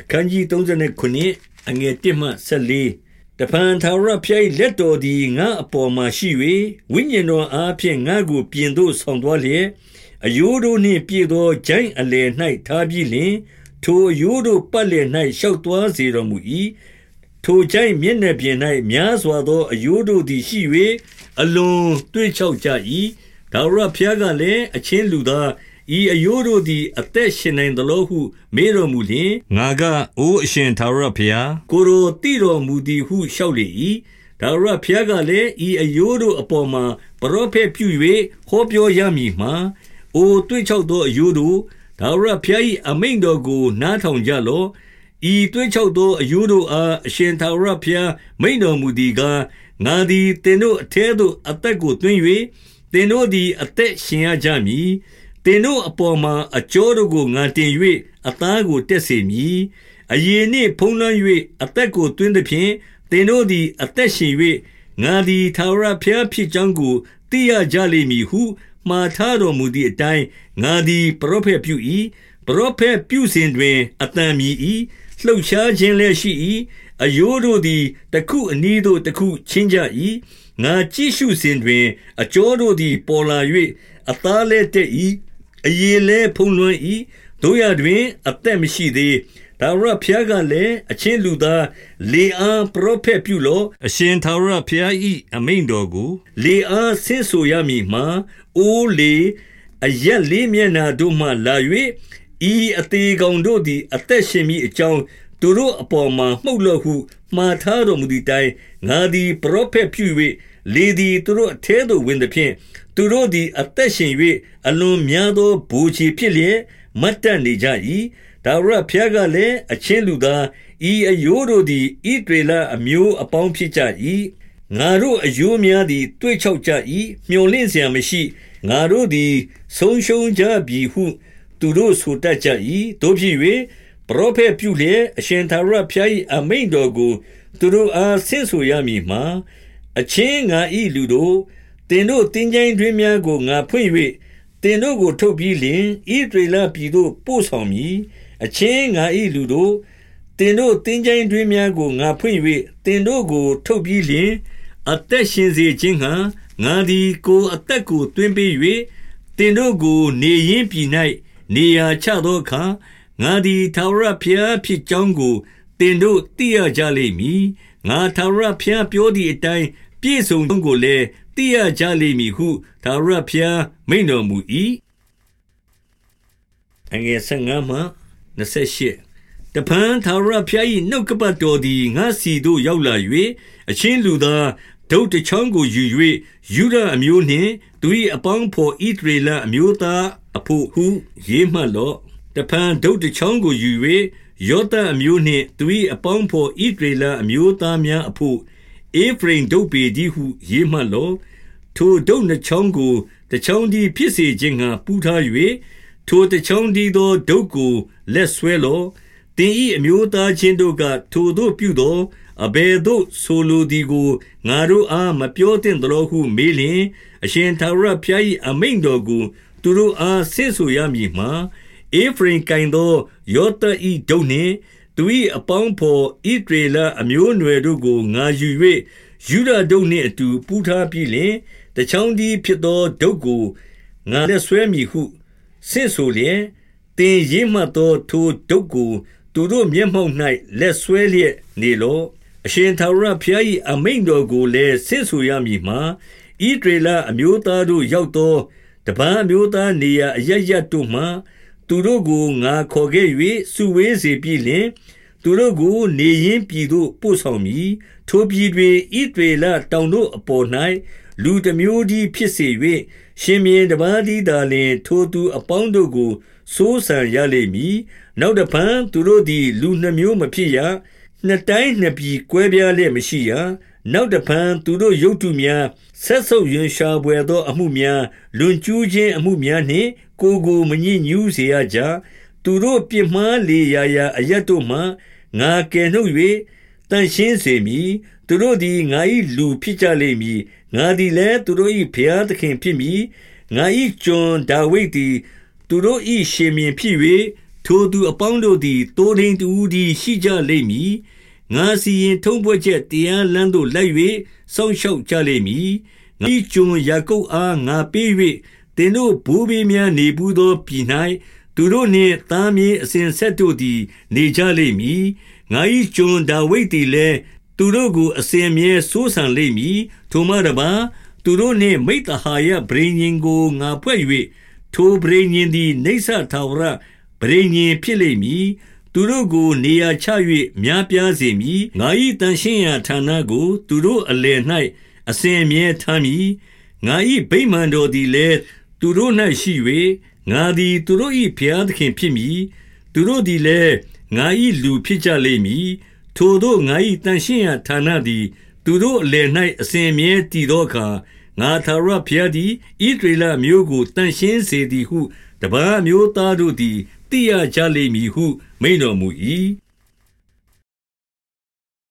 အခန်းကြီး39အငယ်1မှ14တပန်သာရဖျိုက်လက်တော်သည်ငါအပေါ်မှာရှိ၍ဝိညာဉ်တော်အားဖြင့်ငါကိုပြင်သို့ဆောင်သွားလျက်အယိုးတို့နှင့်ပြည့်သောဂျိုင်းအလယ်၌ထားပြီးလျှင်ထိုအယိုးတို့ပတ်လည်၌ရှောက်သွားစေတော်မူ၏ထိုကြိုင်မျက်နှာပြင်၌များစွာသောအယိုးတို့သည်ရှိ၍အလွန်တွေ့ချောက်ကြ၏ဒါဝရဖျားကလည်းအချင်းလူသား ဤအယိုးတို့သည်အသက်ရှင်နိုင်သလိုဟုမေးတော်မူလျင်ငါကအိုးအရှင်သာရဖျားကိုရိုတိတော်မူသည်ဟုလျှောက်လေ၏ဒါဝရဖျားကလည်းဤအယိုးတို့အပေါ်မှာပရောဖက်ပြု၍ဟောပြောရမည်မှာအိုတွေ့ချောက်သောအယိုးတို့ဒါဝရဖျား၏အမိန်တော်ကိုနားထောင်ကြလော့ဤသွေးချောက်သောအယိုးတို့အားအရှင်သာရဖျားမိန်တော်မူသည်ကားငါသည်တင်တို့အထဲသို့အသက်ကိုသွင်း၍တင်တို့သည်အသက်ရှင်ရကြမည် တင်တို့အပေါ်မှာအကျော်တို့ကိုငါတင်၍အသားကိုတက်စေမည်အယေနှင့်ဖုံးလွှမ်း၍အသက်ကိုသွင်းသည်ဖြင့်တင်တို့သည်အသက်ရှင်၍ငါသည်သာရဖျားဖြစ်ကြောင်းကိုသိရကြလိမ့်မည်ဟုမှားထားတော်မူသည့်အတိုင်းငါသည်ပရောဖက်ပြု၏ပရောဖက်ပြုစဉ်တွင်အတန်မြည်၏လှုပ်ရှားခြင်းလည်းရှိ၏အယိုးတို့သည်တခုအနည်းသို့တခုချင်းကြ၏ငါကြည့်ရှုစဉ်တွင် အကျော်တို့သည်ပေါ်လာ၍အသားလည်းတက်၏ အရေလည်းဖုံးလွှမ်း၏တို့ရတွင် အသက်မရှိသေးဒါဝရဖျားကလည်းအချင်းလူသားလေအားပရောဖက်ပြုလောအရှင်သာဝရဖျား၏အမိန်တော်ကို လေအားဆင်းဆိုရမည်မှာအိုးလေအရက်လေးမျက်နာတို့မှလာ၍ဤအသေးကောင်တို့သည် အသက်ရှင်မိအကြောင်းသူတို့အပေါ်မှာမှုတ်လို့ဟုမှားထားတော်မူသည့်တိုင်ငါသည်ပရောဖက်ပြု၍ လေသည်သူတို့အထဲသို့ဝင်သည်ဖြင့်သူတို့သည်အသက်ရှင်၍အလွန်များသောဘူချီဖြစ်လျက်မတ်တန်နေကြ၏ဒါဝရဘုရားကလည်းအချင်းလူသားဤအယိုးတို့သည်ဤတွေလအမျိုးအပေါင်းဖြစ်ကြ၏ငါတို့အယိုးများသည်တွေ့ချောက်ကြ၏မျောလင့်စရာမရှိငါတို့သည်ဆုံးရှုံးကြပြီဟု သူတို့ဆိုတတ်ကြ၏တို့ဖြစ်၍ပရောဖက်ပြုလျက်အရှင်သာရဘုရား၏အမိန့်တော်ကို သူတို့အားဆင့်ဆိုရမည်မှာ အချင်းငါဤလူတို့တင်တို့တင်းကြိုင်းတွင်များကိုငါဖွင့်၍တင်တို့ကိုထုတ်ပြီးလင်ဤဒေလပြည်သို့ပို့ဆောင်မည်အချင်းငါဤလူတို့တင်တို့တင်းကြိုင်းတွင်များကိုငါဖွင့်၍တင်တို့ကိုထုတ်ပြီးလင်အသက်ရှင်စေခြင်းဟံငါသည်ကိုအသက်ကိုတွင်ပေး၍တင်တို့ကိုနေရင်ပြည်၌နေရာချသောအခါငါသည်ထာဝရဘုရားဖြစ်ကြောင်းကိုတင်တို့သိရကြလိမ့်မည် ငါထာဝရဘုရားပြောသည့်အတိုင်းပြည့်စုံသောကိုလည်းသိရကြလိမ့်မည်ဟုထာဝရဘုရားမိန့်တော်မူ၏အငယ်15မှ28တပန်သာရဖျား၏နှုတ်ကပတ်တော်သည်ငါစီသို့ရောက်လာ၍အချင်းလူသားဒုတ်တချောင်းကိုယူ၍ယူဒအမျိုးနှင့်သူ၏အပေါင်းဖော်ဣဒရေလအမျိုးသားအဖို့ဟုရေးမှတ်လော့တပန်ဒုတ်တချောင်းကိုယူ၍ ယောသအမျိုးနှင့် သူ၏အပေါင်းဖော်ဣဒရေလအမျိုးသားများအဖို့အေဖရင်ဒုတ်ပေဒီဟု ရေးမှတ်လော့ ထိုဒုတ်နှချောင်းကို တချောင်းဒီဖြစ်စေခြင်းငှာပူးထား၍ထိုတချောင်းဒီသော ဒုတ်ကို လက်ဆွဲလော့တင်ဤအမျိုးသားချင်းတို့က ထိုတို့ပြုသောအဘယ်သို့ဆိုလိုသည်ကို ငါတို့အား မပြောသင့်သလိုဟု မေးလျင် အရှင်သာရဖျား၏အမိန်တော်ကို သူတို့အား ဆင့်ဆိုရမည်မှာ အေဖရင်ကင်သောယောသဤဒုနှင့်သူ၏အပေါင်းဖော်ဣဒရေလအမျိုးအနွယ်တို့ကိုငါယူ၍ယူဒဒုနှင့်အတူပူးထားပြီးလင်တချောင်းဒီဖြစ်သောဒုတ်ကိုငါလက်ဆွဲမိဟုဆင့်ဆိုလျက်တင်ရင်မှသောထိုဒုတ်ကိုသူတို့မျက်မှောက်၌လက်ဆွဲလျက်နေလောအရှင်သာရဖျား၏အမိန်တော်ကိုလည်းဆင့်ဆိုရမည်မှာဣဒေလအမျိုးသားတို့ရောက်သောတပန်းအမျိုးသားနေရာအရရတို့မှ သူတို့ကိုငါခေါ်ခဲ့၍စုဝေးစေပြီလင်သူတို့ကိုနေရင်ပြည်သို့ပို့ဆောင်မည်ထိုပြည်တွင်ဣဒေလတောင်တို့အပေါ်၌လူတစ်မျိုးဒီဖြစ်စေ၍ရှင်မြင်းတပါးသည်သာလျှင်ထိုသူအပေါင်းတို့ကိုစိုးစံရလိမ့်မည်နောက်တဖန်သူတို့သည်လူနှမျိုးမဖြစ်ရနှစ်တိုင်းနှစ်ပြည်ကွဲပြားလျက်မရှိရနောက်တဖန်သူတို့ရုပ်တုများဆက်ဆုပ်ရင်ရှားပွေသောအမှုများလွန်ကျူးခြင်းအမှုများနှင့် ကိုကိုမညစ်ညူးစေရကြသူတို့ပြစ်မှားလေရာရာအရတ်တို့မှငါကယ်နှုတ်၍တန်ရှင်းစေမည်သူတို့သည်ငါ၏လူဖြစ်ကြလိမ့်မည်ငါသည်လည်းသူတို့၏ဘုရားသခင်ဖြစ်မည်ငါ၏ကျွန်ဒါဝိဒ်သည်သူတို့၏ရှင်မြင်းဖြစ်၍ထိုသူအပေါင်းတို့သည်တိုးထိန်တူသည်ရှိကြလိမ့်မည်ငါစီရင်ထုံးဖွဲ့ချက်တရားလမ်းသို့လိုက်၍စောင့်ရှောက်ကြလိမ့်မည်ငါကျွန်ယာကုပ်အားငါပေး၍သ င်တို့ဘိုးဘေးများနေဘူးသောပြည်၌သူတို့နှင့်သားမြေအစဉ်ဆက်တို့သည် နေကြလိမ့်မည်ငါ၏ကျွန်ဒါဝိဒ်သည်လည်းသူတို့ကိုအစဉ်မြဲစိုးစံလိမ့်မည်ထိုမှတပါသူတို့နှင့်မိတ္တဟာယဗြိဉ္ဉ်ကိုငါဖွဲ့၍ထိုဗြိဉ္ဉ်သည်နေဆထာဝရပရိညင်ဖြစ်လိမ့်မည်သူတို့ကိုနေရာချ၍များပြားစေမည်ငါ၏တန်ရှင်းရာဌာနကို သူတို့အလယ်၌အစဉ်အမြဲထားမည်ငါ၏ဗိမာန်တော်သည်လည်း သူတို့၌ရှိ၍ငါသည်သူတို့၏ဘုရားသခင်ဖြစ်မည်သူတို့သည်လည်းငါ၏လူဖြစ်ကြလိမ့်မည်ထိုတို့ငါ၏တန်ရှင်းရာဌာနသည် သူတို့အလယ်၌အစဉ်အမြဲတည်သောအခါငါသာရဘုရားသည်ဣဒရေလမျိုးကိုတန်ရှင်းစေသည်ဟုတပားမျိုးသားတို့သည်သိရကြလိမ့်မည်ဟုမိန်တော်မူ၏